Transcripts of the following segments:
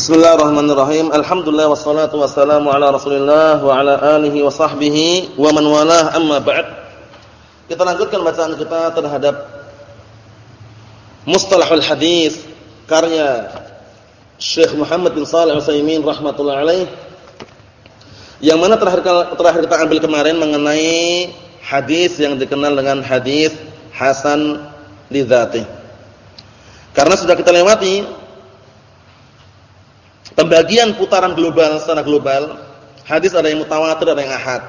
Bismillahirrahmanirrahim. Alhamdulillah wassalatu wassalamu ala Rasulillah wa ala alihi wa sahbihi wa man walah amma ba'd. Kita lanjutkan bacaan kita terhadap Mustalahul Hadis karya Syekh Muhammad bin Shalih Al-Utsaimin rahimatullah alaih. Yang mana terakhir terakhir kita ambil kemarin mengenai hadis yang dikenal dengan hadis hasan li Karena sudah kita lewati pembagian putaran global secara global, hadis ada yang mutawatir, ada yang ahad.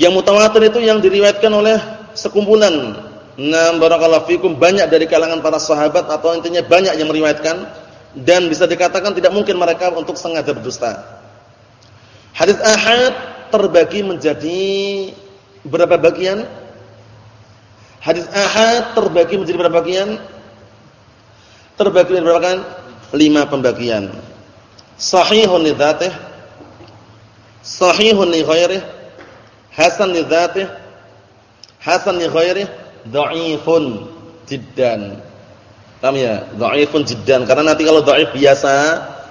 Yang mutawatir itu yang diriwayatkan oleh sekumpulan Nah, barakallahu fikum banyak dari kalangan para sahabat atau intinya banyak yang meriwayatkan dan bisa dikatakan tidak mungkin mereka untuk sengaja berdusta. Hadis ahad terbagi menjadi berapa bagian? Hadis ahad terbagi menjadi berapa bagian? Terbagi menjadi berapa bagian? Lima pembagian. Sahihun li dzatih, sahihun li ghairih, hasan li dzatih, hasan li ghairih, dhaifun jiddan. Paham ya? Dhaifun jiddan. Karena nanti kalau dhaif biasa,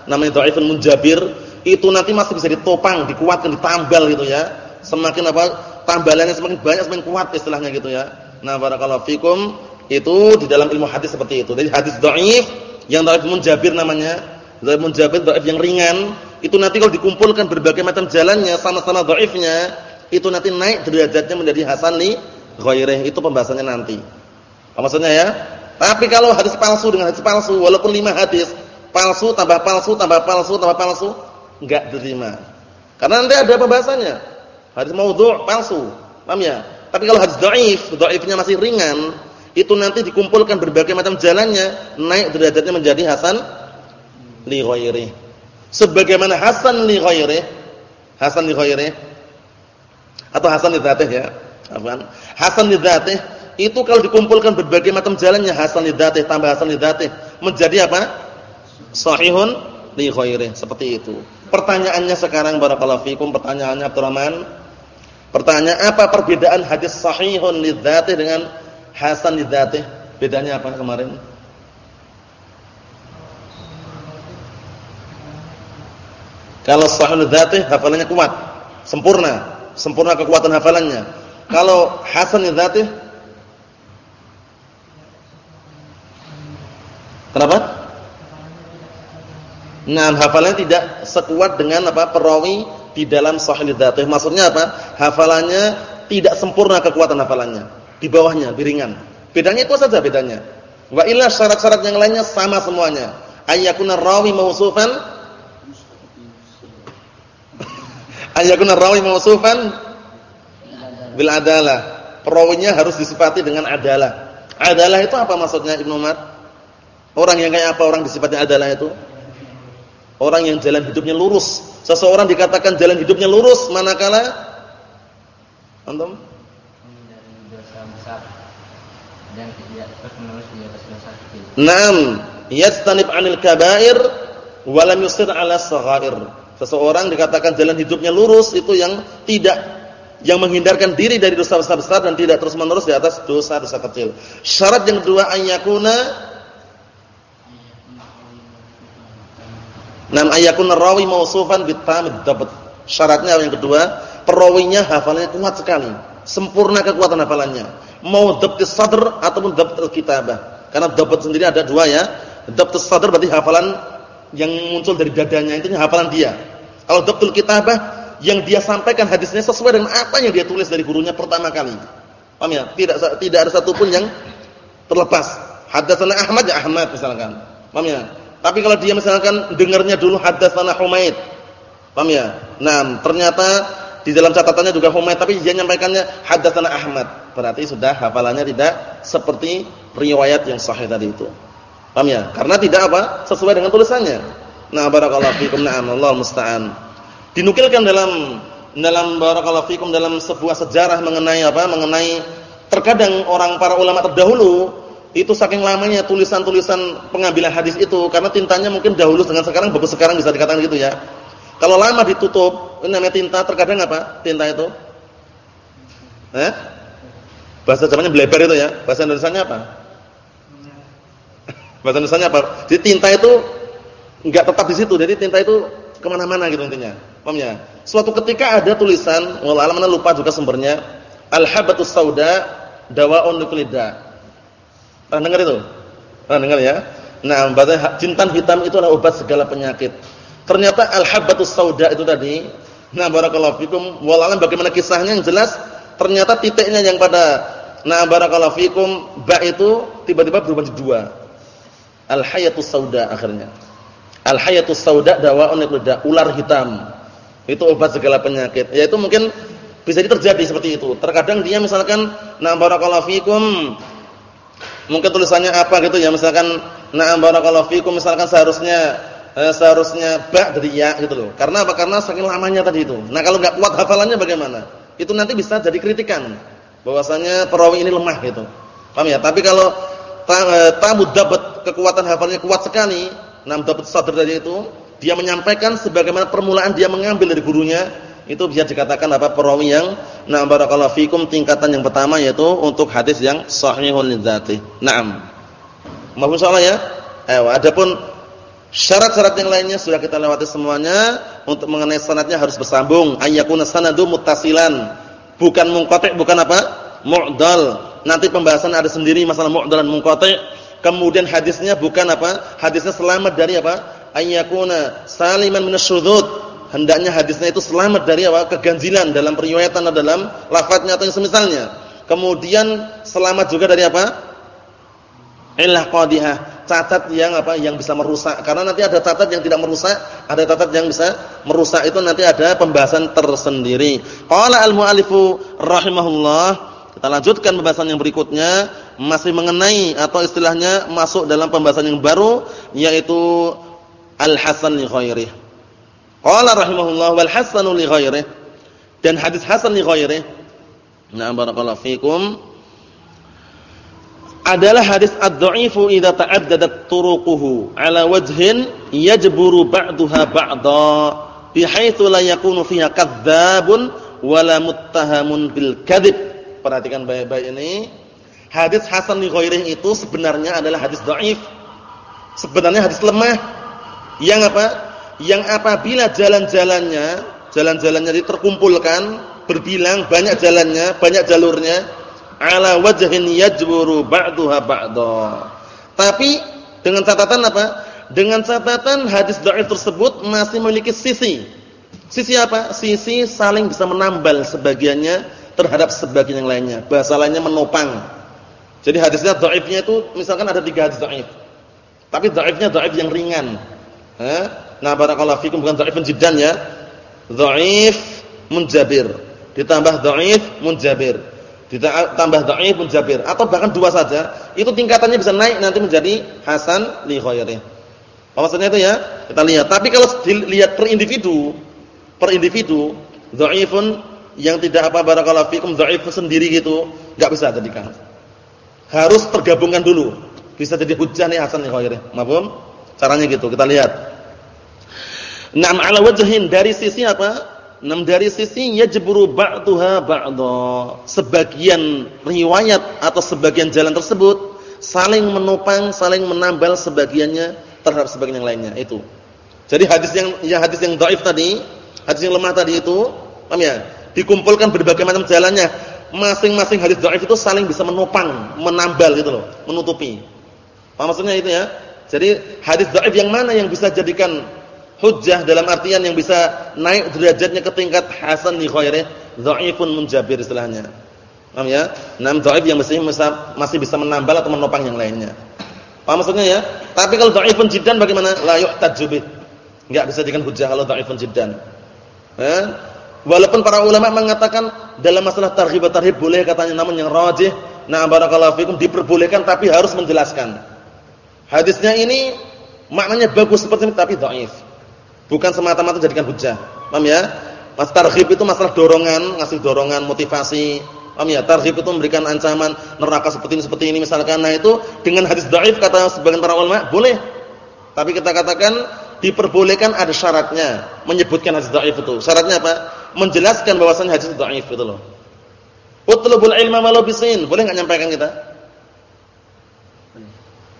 namanya dhaifun munjabir, itu nanti masih bisa ditopang, dikuatkan, ditambal gitu ya. Semakin apa? Tambalannya semakin banyak semakin kuat istilahnya gitu ya. Nah, barakallahu fikum itu di dalam ilmu hadis seperti itu. Jadi hadis dhaif yang dhaif munjabir namanya, dhaif munjabir dhaif yang ringan, itu nanti kalau dikumpulkan berbagai macam jalannya sama-sama dhaifnya, itu nanti naik derajatnya menjadi hasan li ghairih. Itu pembahasannya nanti. Apa maksudnya ya? Tapi kalau hadis palsu dengan hadis palsu, walaupun lima hadis, palsu tambah palsu tambah palsu tambah palsu, enggak diterima. Karena nanti ada pembahasannya. Hadis maudhu' palsu. Paham ya? Tapi kalau hadis dhaif, dhaifnya masih ringan, itu nanti dikumpulkan berbagai macam jalannya naik derajatnya menjadi hasan li ghairi. Sebagaimana hasan li ghairi hasan li ghairi atau hasan li dzatih ya apa hasan li dzatih itu kalau dikumpulkan berbagai macam jalannya hasan li dzatih tambah hasan li dzatih menjadi apa? Sahihun li ghairi seperti itu. Pertanyaannya sekarang barakallahu fikum pertanyaannya Abdurrahman. Pertanyaan apa perbedaan hadis sahihun li dzatih dengan hasan lidzatih bedanya apa kemarin kalau sahih lidzatih hafalannya kuat sempurna sempurna kekuatan hafalannya kalau hasan lidzatih kenapa Nah, hafalannya tidak sekuat dengan apa perawi di dalam sahih lidzatih. Maksudnya apa? Hafalannya tidak sempurna kekuatan hafalannya di bawahnya, biringan. Bedanya itu saja bedanya. Wa illa syarat-syarat yang lainnya sama semuanya. Ayyakuna rawi mausufan Ayyakuna rawi mausufan bil adalah. Perawinya harus disifati dengan adalah. Adalah itu apa maksudnya Ibnu Umar? Orang yang kayak apa orang disifati adalah itu? Orang yang jalan hidupnya lurus. Seseorang dikatakan jalan hidupnya lurus manakala antum dan terus di atas dosa kecil. Naam, yastanib 'anil kaba'ir wa lam yusir 'ala saghair. Seseorang dikatakan jalan hidupnya lurus itu yang tidak yang menghindarkan diri dari dosa-dosa besar dan tidak terus-menerus di atas dosa-dosa kecil. Syarat yang kedua ayyakuna Nam ayyakuna rawi mausufan bitamid dabt. Syaratnya yang kedua, perawinya hafalannya kuat sekali, sempurna kekuatan hafalannya mau dhabtus sadr ataupun dhabtul kitabah. Karena dhabt sendiri ada dua ya. Dhabtus sadr berarti hafalan yang muncul dari dadanya intinya hafalan dia. Kalau dhabtul kitabah yang dia sampaikan hadisnya sesuai dengan apa yang dia tulis dari gurunya pertama kali. Paham ya? Tidak tidak ada satupun yang terlepas. Hadatsana Ahmad ya Ahmad misalkan. Paham ya? Tapi kalau dia misalkan dengarnya dulu hadatsana Humaid. Paham ya? Nah, ternyata di dalam catatannya juga Humaid tapi dia nyampaikannya hadatsana Ahmad berarti sudah hafalannya tidak seperti riwayat yang sahih tadi itu. Paham ya? Karena tidak apa? Sesuai dengan tulisannya. Nah, barakallahu fikum na'am Allah musta'an. Dinukilkan dalam dalam barakallahu fikum dalam sebuah sejarah mengenai apa? Mengenai terkadang orang para ulama terdahulu itu saking lamanya tulisan-tulisan pengambilan hadis itu karena tintanya mungkin dahulu dengan sekarang bagus sekarang bisa dikatakan gitu ya. Kalau lama ditutup, ini namanya tinta terkadang apa? Tinta itu. Eh? Bahasa zamannya belebar itu ya. Bahasa Indonesianya apa? Bahasa Indonesianya apa? Jadi tinta itu enggak tetap di situ. Jadi tinta itu ke mana-mana gitu intinya. Paham ya? Suatu ketika ada tulisan, wallah alam lupa juga sumbernya, al-habatus sauda dawaun likulida. Pernah dengar itu? Pernah dengar ya? Nah, bahasa jintan hitam itu adalah obat segala penyakit. Ternyata al-habatus sauda itu tadi, nah barakallahu fikum, wallah alam bagaimana kisahnya yang jelas ternyata titiknya yang pada nah barakallahu fikum ba itu tiba-tiba berubah jadi dua. Al-hayatus sauda akhirnya. Al-hayatus sauda dawaun likulida, ular hitam. Itu obat segala penyakit. Yaitu mungkin bisa terjadi seperti itu. Terkadang dia misalkan na barakallahu fikum mungkin tulisannya apa gitu ya, misalkan na barakallahu fikum misalkan seharusnya eh, seharusnya ba dari ya gitu loh. Karena apa? Karena saking lamanya tadi itu. Nah, kalau enggak kuat hafalannya bagaimana? Itu nanti bisa jadi kritikan bahwasanya perawi ini lemah gitu. Paham ya? Tapi kalau tamu dapat kekuatan hafalnya kuat sekali, nam dapat sadar dari itu, dia menyampaikan sebagaimana permulaan dia mengambil dari gurunya, itu bisa dikatakan apa perawi yang na barakallahu fikum tingkatan yang pertama yaitu untuk hadis yang sahihul lidzati. Naam. Mohon salah ya. Eh, adapun syarat-syarat yang lainnya sudah kita lewati semuanya. Untuk mengenai sanadnya harus bersambung. Ayyakuna sanadu muttasilan. Bukan munqati', bukan apa? Mu'dal. Nanti pembahasan ada sendiri masalah mu'dal dan munqati'. Kemudian hadisnya bukan apa? Hadisnya selamat dari apa? Ayyakuna saliman minasyudzud hendaknya hadisnya itu selamat dari apa? keganjilan dalam periwayatan atau dalam lafadznya atau yang semisalnya. Kemudian selamat juga dari apa? Illah qadihah, catat yang apa? yang bisa merusak. Karena nanti ada catat yang tidak merusak, ada catat yang bisa merusak. Itu nanti ada pembahasan tersendiri. Qala al-muallifu rahimahullah, kita lanjutkan pembahasan yang berikutnya masih mengenai atau istilahnya masuk dalam pembahasan yang baru yaitu al-hasan li ghairihi Qala rahimahullah wal hasanu li ghairihi. Dan hadis hasan li ghairihi. Nah, barakallahu fikum. Adalah hadis ad-dha'ifu idza ta'addadat turuquhu ala wajhin yajburu ba'daha ba'dha bihaitsu la yakunu fiha kadzdzabun wala muttahamun bil kadzib. Perhatikan baik-baik ini. Hadis hasan li ghairihi itu sebenarnya adalah hadis dhaif. Sebenarnya hadis lemah. Yang apa? yang apabila jalan-jalannya, jalan-jalannya terkumpulkan, berbilang banyak jalannya, banyak jalurnya, ala wajhin yajburu ba'daha ba'dha. Tapi dengan catatan apa? Dengan catatan hadis dhaif tersebut masih memiliki sisi. Sisi apa? Sisi saling bisa menambal sebagiannya terhadap sebagian yang lainnya. Bahasa menopang. Jadi hadisnya dhaifnya itu misalkan ada tiga hadis dhaif. Tapi dhaifnya dhaif yang ringan. Nah, barakallahu fikum bukan dhaifun jiddan ya. Dhaif munjabir. Ditambah dhaif munjabir. Ditambah dhaif munjabir atau bahkan dua saja, itu tingkatannya bisa naik nanti menjadi hasan li ghairihi. Apa maksudnya itu ya? Kita lihat. Tapi kalau dilihat per individu, per individu, dhaifun yang tidak apa barakallahu fikum dhaif sendiri gitu, enggak bisa jadikan. Harus tergabungkan dulu. Bisa jadi hujjah nih hasan li ghairihi. Mafhum? Caranya gitu, kita lihat. Naam ala wajhin dari sisi apa? Naam dari sisi yajburu ba'daha ba'dha. Sebagian riwayat atau sebagian jalan tersebut saling menopang, saling menambal sebagiannya terhadap sebagian yang lainnya. Itu. Jadi hadis yang ya hadis yang dhaif tadi, hadis yang lemah tadi itu, paham ya? Dikumpulkan berbagai macam jalannya. Masing-masing hadis dhaif itu saling bisa menopang, menambal gitu loh, menutupi. Apa maksudnya itu ya? Jadi hadis dhaif yang mana yang bisa jadikan hujjah dalam artian yang bisa naik derajatnya ke tingkat hasan li ghairi dhaifun munjabir istilahnya. Paham ya? Nam dhaif yang masih masih bisa menambal atau menopang yang lainnya. Paham maksudnya ya? Tapi kalau dhaifun jiddan bagaimana? La yuhtaju bih. Enggak bisa dijadikan hujjah kalau dhaifun jiddan. Eh? Walaupun para ulama mengatakan dalam masalah targhib tarhib boleh katanya namun yang rajih nah barakallahu fikum diperbolehkan tapi harus menjelaskan. Hadisnya ini maknanya bagus seperti ini tapi dhaif. Bukan semata-mata jadikan hujah. Paham ya? Mas targhib itu masalah dorongan, ngasih dorongan, motivasi. Paham ya? Targhib itu memberikan ancaman neraka seperti ini seperti ini misalkan. Nah, itu dengan hadis dhaif kata sebagian para ulama boleh. Tapi kita katakan diperbolehkan ada syaratnya menyebutkan hadis dhaif itu. Syaratnya apa? Menjelaskan bahwasannya hadis dhaif itu loh. Utlubul ilma walau bisin. Boleh enggak nyampaikan kita?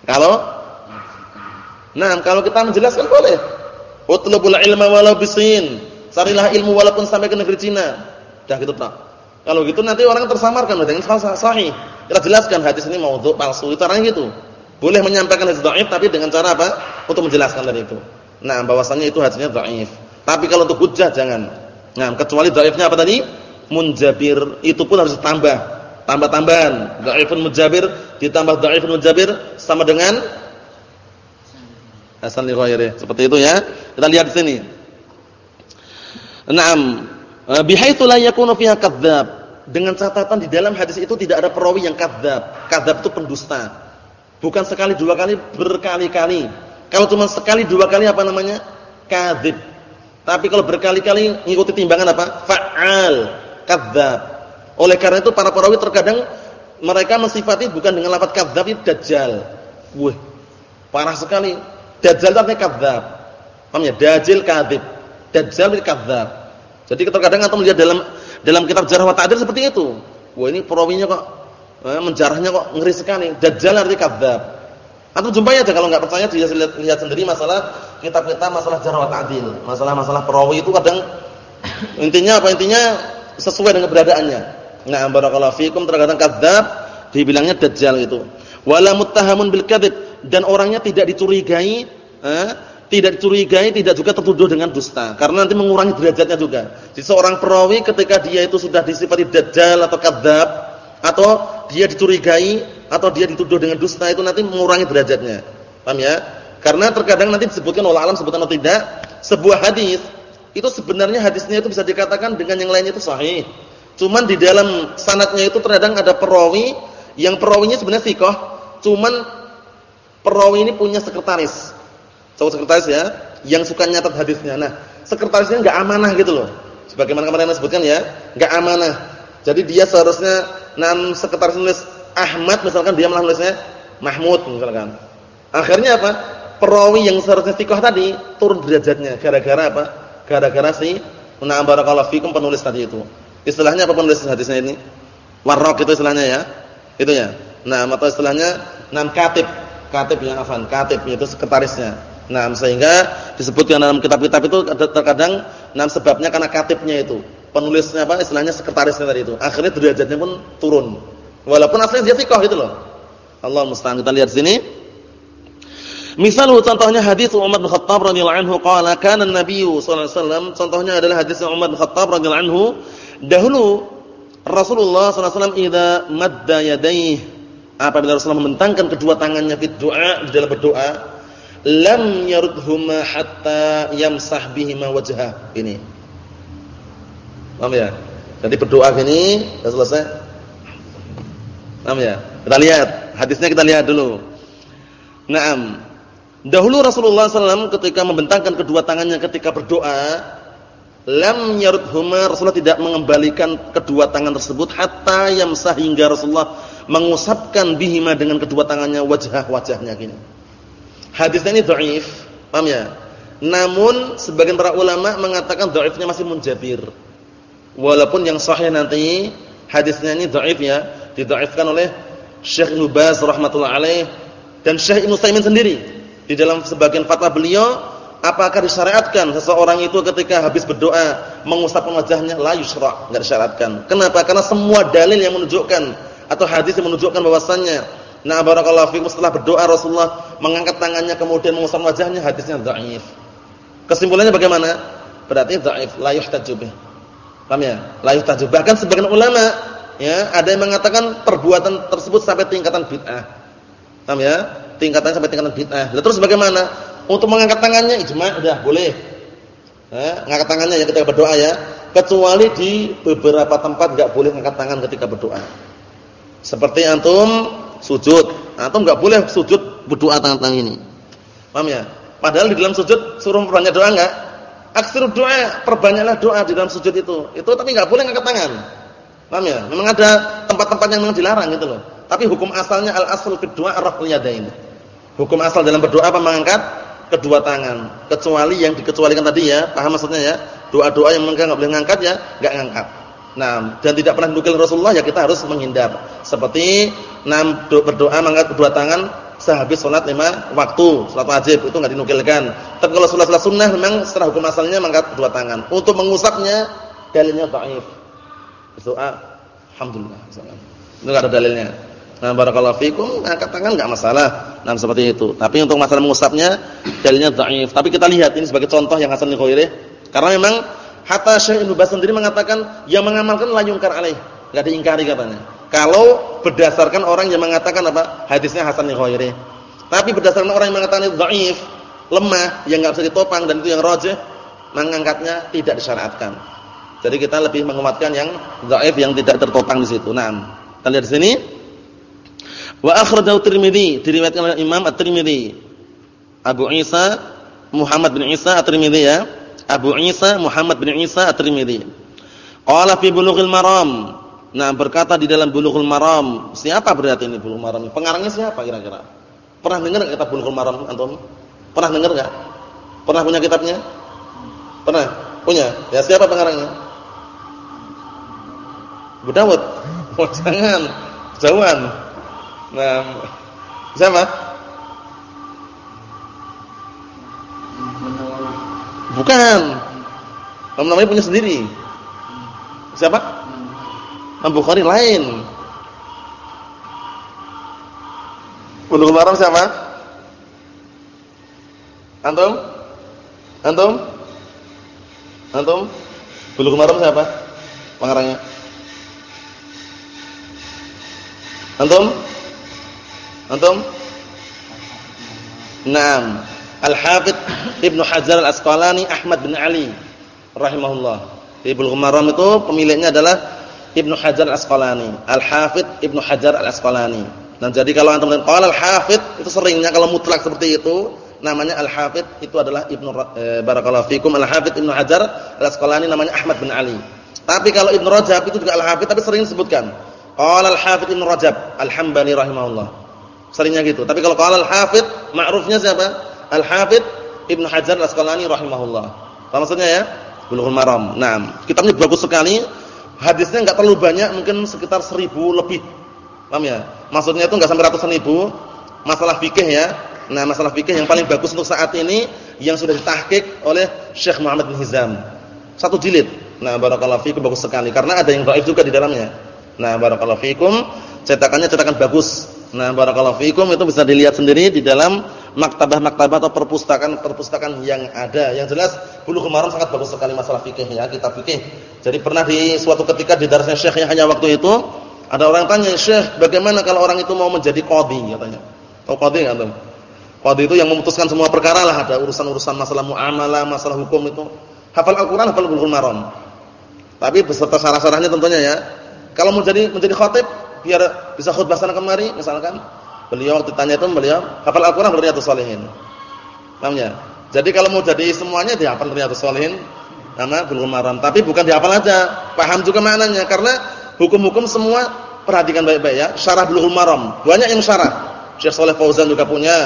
Kalau Nah, kalau kita menjelaskan boleh. Utlubul ilma walau bisin. Carilah ilmu walaupun sampai ke negeri Cina. Dah gitu, Pak. Kalau gitu nanti orang tersamarkan dengan sahih. Kita jelaskan hadis ini maudhu palsu. Itu artinya gitu. Boleh menyampaikan hadis dhaif tapi dengan cara apa? Untuk menjelaskan dari itu. Nah, bahwasannya itu hadisnya dhaif. Tapi kalau untuk hujjah jangan. Nah, kecuali dhaifnya apa tadi? Munjabir. Itu pun harus ditambah. Tambah-tambahan. Dhaifun munjabir ditambah dhaifun munjabir sama dengan hasan li ghairi. Seperti itu ya. Kita lihat di sini. Naam, eh, bihaitsu la yakunu fiha kadzdzab. Dengan catatan di dalam hadis itu tidak ada perawi yang kadzdzab. Kadzdzab itu pendusta. Bukan sekali dua kali, berkali-kali. Kalau cuma sekali dua kali apa namanya? Kadzib. Tapi kalau berkali-kali ngikuti timbangan apa? Fa'al, kadzdzab. Oleh karena itu para perawi terkadang mereka mensifati bukan dengan lafaz kadzdzab tapi dajjal. Wah, parah sekali. Dajjal itu artinya kadzdzab. Paham ya? Dajjal kadzib. Dajjal itu kadzdzab. Jadi terkadang antum melihat dalam dalam kitab Jarh wa Ta'dil seperti itu. Wah ini perawinya kok eh, menjarahnya kok ngeri sekali. Dajjal artinya kadzdzab. Antum jumpai aja kalau enggak percaya dia lihat, lihat sendiri masalah kitab-kitab masalah Jarh wa Ta'dil. Masalah-masalah perawi itu kadang intinya apa intinya sesuai dengan keberadaannya. Nah, barakallahu fikum terkadang kadzdzab dibilangnya dajjal itu. Wala muttahamun bil kadzib dan orangnya tidak dicurigai eh, tidak dicurigai, tidak juga tertuduh dengan dusta. Karena nanti mengurangi derajatnya juga. Jadi seorang perawi ketika dia itu sudah disifati dajjal atau kadzab atau dia dicurigai atau dia dituduh dengan dusta itu nanti mengurangi derajatnya. Paham ya? Karena terkadang nanti disebutkan oleh alam sebutan atau tidak, sebuah hadis itu sebenarnya hadisnya itu bisa dikatakan dengan yang lainnya itu sahih. Cuman di dalam sanatnya itu terkadang ada perawi yang perawinya sebenarnya sikoh, cuman perawi ini punya sekretaris Cowok sekretaris ya, yang suka nyatat hadisnya. Nah, sekretarisnya enggak amanah gitu loh. Sebagaimana kemarin saya sebutkan ya, enggak amanah. Jadi dia seharusnya nam sekretaris nulis Ahmad misalkan dia malah nulisnya Mahmud misalkan. Akhirnya apa? Perawi yang seharusnya thiqah tadi turun derajatnya gara-gara apa? Gara-gara si Na'am barakallahu fikum penulis tadi itu. Istilahnya apa penulis hadisnya ini? Warraq itu istilahnya ya. Itu ya. Nah, atau istilahnya nam katib. Katib yang afan, katib itu sekretarisnya. Nah, sehingga disebutkan dalam kitab-kitab itu terkadang nah sebabnya karena katibnya itu. Penulisnya apa? Istilahnya sekretarisnya tadi itu. Akhirnya derajatnya pun turun. Walaupun aslinya dia thiqah gitu loh. Allah musta'an. Kita lihat sini. Misal contohnya hadis Umar bin Khattab radhiyallahu anhu qala kana an-nabiy sallallahu alaihi wasallam contohnya adalah hadis Umar bin Khattab radhiyallahu anhu dahulu Rasulullah sallallahu alaihi wasallam idza madda yadayhi apabila Rasulullah membentangkan kedua tangannya di doa di dalam berdoa lam yarudhuma hatta yamsah bihima wajhah. Ini. Paham ya? Jadi berdoa gini, sudah selesai. Paham ya? Kita lihat, hadisnya kita lihat dulu. Naam. Dahulu Rasulullah SAW ketika membentangkan kedua tangannya ketika berdoa, lam yarudhuma Rasulullah tidak mengembalikan kedua tangan tersebut hatta yamsah hingga Rasulullah mengusapkan bihima dengan kedua tangannya wajah-wajahnya gini. Hadisnya ini dhaif, paham ya? Namun sebagian para ulama mengatakan dhaifnya masih munjabir. Walaupun yang sahih nanti hadisnya ini dhaif ya, didhaifkan oleh Syekh Ibnu Baz alaih dan Syekh Ibnu Taimin sendiri di dalam sebagian fatwa beliau apakah disyariatkan seseorang itu ketika habis berdoa mengusapkan wajahnya la yusra enggak disyaratkan kenapa karena semua dalil yang menunjukkan atau hadis yang menunjukkan bahwasannya Nah barakallahu fikum setelah berdoa Rasulullah mengangkat tangannya kemudian mengusap wajahnya hadisnya dhaif. Kesimpulannya bagaimana? Berarti dhaif, la yuhtaju bih. Paham ya? La yuhtaju. Bahkan sebagian ulama ya, ada yang mengatakan perbuatan tersebut sampai tingkatan bid'ah. Paham ya? Tingkatan sampai tingkatan bid'ah. Lalu terus bagaimana? Untuk mengangkat tangannya ijma' udah boleh. Ya, ngangkat tangannya ya ketika berdoa ya, kecuali di beberapa tempat enggak boleh angkat tangan ketika berdoa. Seperti antum sujud. Antum enggak boleh sujud berdoa tangan-tangan ini. Paham ya? Padahal di dalam sujud suruh perbanyak doa enggak? Aksir doa, perbanyaklah doa di dalam sujud itu. Itu tapi enggak boleh angkat tangan. Paham ya? Memang ada tempat-tempat yang memang dilarang gitu loh. Tapi hukum asalnya al-asl fi du'a raf'ul yadain. Hukum asal dalam berdoa apa mengangkat kedua tangan. Kecuali yang dikecualikan tadi ya, paham maksudnya ya? Doa-doa yang enggak boleh ngangkat ya, enggak ngangkat. Nah, dan tidak pernah dinukil Rasulullah ya kita harus menghindar. Seperti nam berdoa mengangkat kedua tangan sehabis sholat lima waktu, sholat wajib itu nggak dinukilkan. Tapi kalau sholat sholat sunnah memang setelah hukum asalnya mengangkat kedua tangan. Untuk mengusapnya dalilnya dhaif. Doa alhamdulillah. Itu enggak ada dalilnya. Nah, barakallahu fikum, angkat tangan enggak masalah. Nah, seperti itu. Tapi untuk masalah mengusapnya dalilnya dhaif. Tapi kita lihat ini sebagai contoh yang Hasan Khairi karena memang hatta Syekh Ibnu Baz sendiri mengatakan yang mengamalkan la yungkar alaih, enggak diingkari katanya. Kalau berdasarkan orang yang mengatakan apa? Hadisnya Hasan Khairi. Tapi berdasarkan orang yang mengatakan itu dhaif, lemah, yang enggak bisa ditopang dan itu yang rajih, mengangkatnya tidak disyariatkan. Jadi kita lebih menguatkan yang dhaif yang tidak tertopang di situ. Nah, kita lihat di sini. Wa akhrajahu Tirmizi, diriwayatkan oleh Imam At-Tirmizi. Abu Isa Muhammad bin Isa At-Tirmizi ya. Abu Isa Muhammad bin Isa At-Tirmizi. Qala fi Bulughil Maram Nah, berkata di dalam Bulughul Maram. Siapa berarti ini Bulughul Maram? Pengarangnya siapa kira-kira? Pernah dengar enggak kitab Bulughul Maram antum? Pernah dengar enggak? Pernah punya kitabnya? Pernah? Punya? Ya siapa pengarangnya? Abu Dawud. Oh, jangan. Jauhan. Nah, siapa? Bukan. Namanya punya sendiri. Siapa? Imam Bukhari lain. Bulughul Maram siapa? Antum? Antum? Antum? Bulughul Maram siapa? Pengarangnya? Antum? Antum? Naam. Al-Hafidh Ibnu Hajar Al-Asqalani Ahmad bin Ali rahimahullah. Di Bulughul itu pemiliknya adalah Ibnu Hajar Al-Asqalani, Al-Hafidh Ibnu Hajar Al-Asqalani. Nah, jadi kalau antum qala Al-Hafidh itu seringnya kalau mutlak seperti itu namanya Al-Hafidh itu adalah Ibnu eh, barakallahu fikum Al-Hafidh Ibnu Hajar Al-Asqalani namanya Ahmad bin Ali. Tapi kalau Ibnu Rajab itu juga Al-Hafidh tapi sering disebutkan. Qala Al-Hafidh Ibnu Rajab Al-Hambali rahimahullah. Seringnya gitu. Tapi kalau qala Al-Hafidh ma'rufnya siapa? Al-Hafidh Ibnu Hajar Al-Asqalani rahimahullah. Apa maksudnya ya? Bulughul Maram. Naam. Kitabnya bagus sekali hadisnya enggak terlalu banyak, mungkin sekitar seribu lebih. Paham ya? Maksudnya itu enggak sampai ratusan ribu. Masalah fikih ya. Nah, masalah fikih yang paling bagus untuk saat ini yang sudah ditahqiq oleh Syekh Muhammad bin Hizam. Satu jilid. Nah, barakallahu fikum bagus sekali karena ada yang dhaif juga di dalamnya. Nah, barakallahu fikum, cetakannya cetakan bagus. Nah, barakallahu fikum itu bisa dilihat sendiri di dalam maktabah-maktabah atau perpustakaan-perpustakaan yang ada. Yang jelas Bulughul Maram sangat bagus sekali masalah fikih ya, kitab fikih. Jadi pernah di suatu ketika di darasnya Syekh yang hanya waktu itu ada orang tanya, "Syekh, bagaimana kalau orang itu mau menjadi qadhi?" katanya. Tahu qadhi enggak, Antum? Qadhi itu yang memutuskan semua perkara lah, ada urusan-urusan masalah muamalah, masalah hukum itu. Hafal Al-Qur'an, hafal Bulughul Maram. Tapi beserta syarah-syarahnya tentunya ya. Kalau mau jadi menjadi khatib biar bisa khutbah sana kemari misalkan Beliau waktu tanya itu beliau hafal Al-Qur'an atau Riyadhus Shalihin. Paham ya? Jadi kalau mau jadi semuanya dihafal Riyadhus Shalihin nama Bulughul Maram, tapi bukan dihafal aja, paham juga maknanya karena hukum-hukum semua perhatikan baik-baik ya. Syarah Bulughul Maram, banyak yang syarah. Syekh Shalih Fauzan juga punya.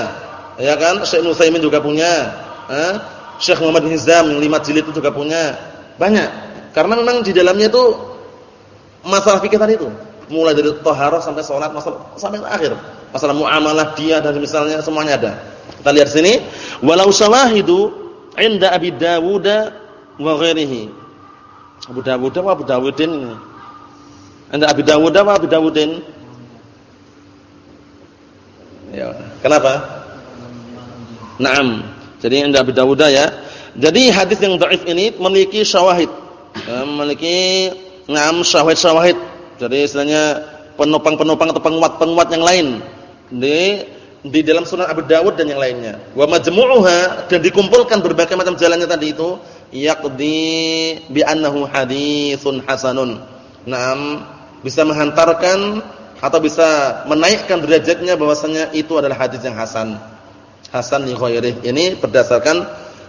Ya kan? Syekh Nutsaimin juga punya. Eh? Syekh Muhammad Hizam yang 5 jilid itu juga punya. Banyak. Karena memang di dalamnya itu masalah fikih tadi itu mulai dari taharah sampai salat sampai akhir. Masalah muamalah dia dan misalnya semuanya ada. Kita lihat sini, walau syawahidu inda Abi Dawud wa ghairihi. Abu Dawud wa Abu Dawudin ini. Inda Abi Dawud wa Abu Dawudin. Ya, kenapa? Naam. Jadi inda Abi Dawud ya. Jadi hadis yang dhaif ini memiliki syawahid. Ya, memiliki ngam syawahid-syawahid jadi istilahnya penopang-penopang atau penguat-penguat yang lain di di dalam Sunan Abu Dawud dan yang lainnya. Wa majmu'uha dan dikumpulkan berbagai macam jalannya tadi itu yaqdi bi annahu haditsun hasanun. Naam, bisa menghantarkan atau bisa menaikkan derajatnya bahwasanya itu adalah hadis yang hasan. Hasan li ghairihi. Ini berdasarkan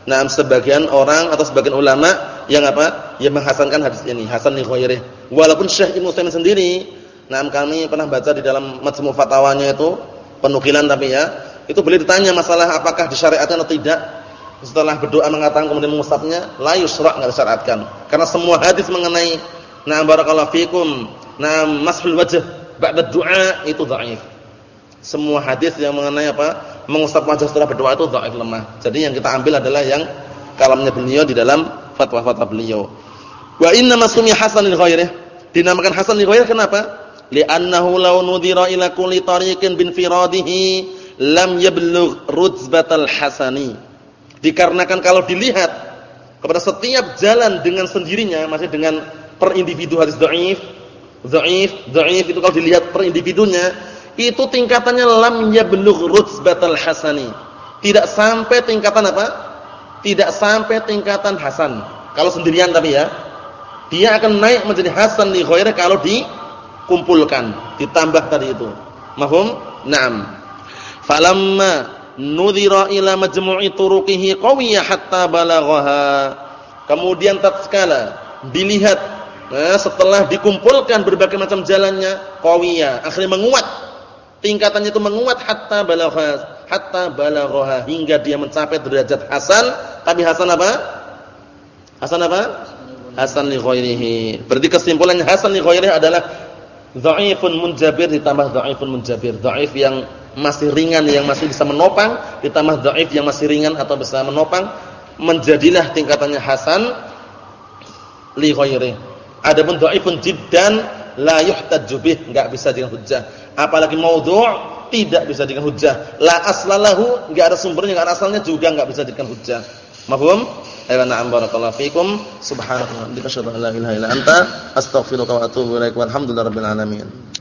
naam sebagian orang atau sebagian ulama yang apa? Yang menghasankan hadis ini, hasan li ghairihi. Walaupun Syekh Ibnu Utsaimin sendiri, nah kami pernah baca di dalam Majmu' Fatawanya itu penukilan tapi ya, itu beliau ditanya masalah apakah disyariatkan atau tidak. Setelah berdoa mengatakan kemudian mengusapnya, la yusra' enggak disyariatkan. Karena semua hadis mengenai na barakallahu fikum, na mashul wajh ba'da du'a itu dhaif. Semua hadis yang mengenai apa? Mengusap wajah setelah berdoa itu dhaif lemah. Jadi yang kita ambil adalah yang kalamnya beliau di dalam fatwa-fatwa beliau. Wa inna masumi hasan li ghairihi. Dinamakan hasan li ghairihi kenapa? Li'annahu law nudira ila kulli tariqin bin firadihi lam yablugh rutbatal hasani. Dikarenakan kalau dilihat kepada setiap jalan dengan sendirinya, maksudnya dengan per individu hadis dhaif, dhaif, dhaif itu kalau dilihat per individunya itu tingkatannya lam yablugh rutbatal hasani. Tidak sampai tingkatan apa? Tidak sampai tingkatan hasan. Kalau sendirian tapi ya. Dia akan naik menjadi hasan li ghairi kalau dikumpulkan, ditambah tadi itu. Mahum? Naam. Falamma nudhira ila majmu'i turuqihi qawiyya hatta balaghaha. Kemudian tatkala dilihat nah, setelah dikumpulkan berbagai macam jalannya qawiyya, akhirnya menguat tingkatannya itu menguat hatta balagha hatta balagha hingga dia mencapai derajat hasan. Tapi hasan apa? Hasan apa? Hasan li ghairihi. Berarti kesimpulannya hasan li ghairihi adalah dhaifun munjabir ditambah dhaifun munjabir. Dhaif yang masih ringan yang masih bisa menopang ditambah dhaif yang masih ringan atau bisa menopang menjadilah tingkatannya hasan li ghairihi. Adapun dhaifun jiddan la yuhtajju bih enggak bisa dengan hujjah apalagi maudhu' tidak bisa dijadikan hujjah. La aslalahu, enggak ada sumbernya, enggak asalnya juga enggak bisa dijadikan hujjah. Mafhum? Ayo na'am barakallahu fikum. Subhanallah, la ilaha illa anta, astaghfiruka wa atubu ilaik. Walhamdulillahirabbil alamin.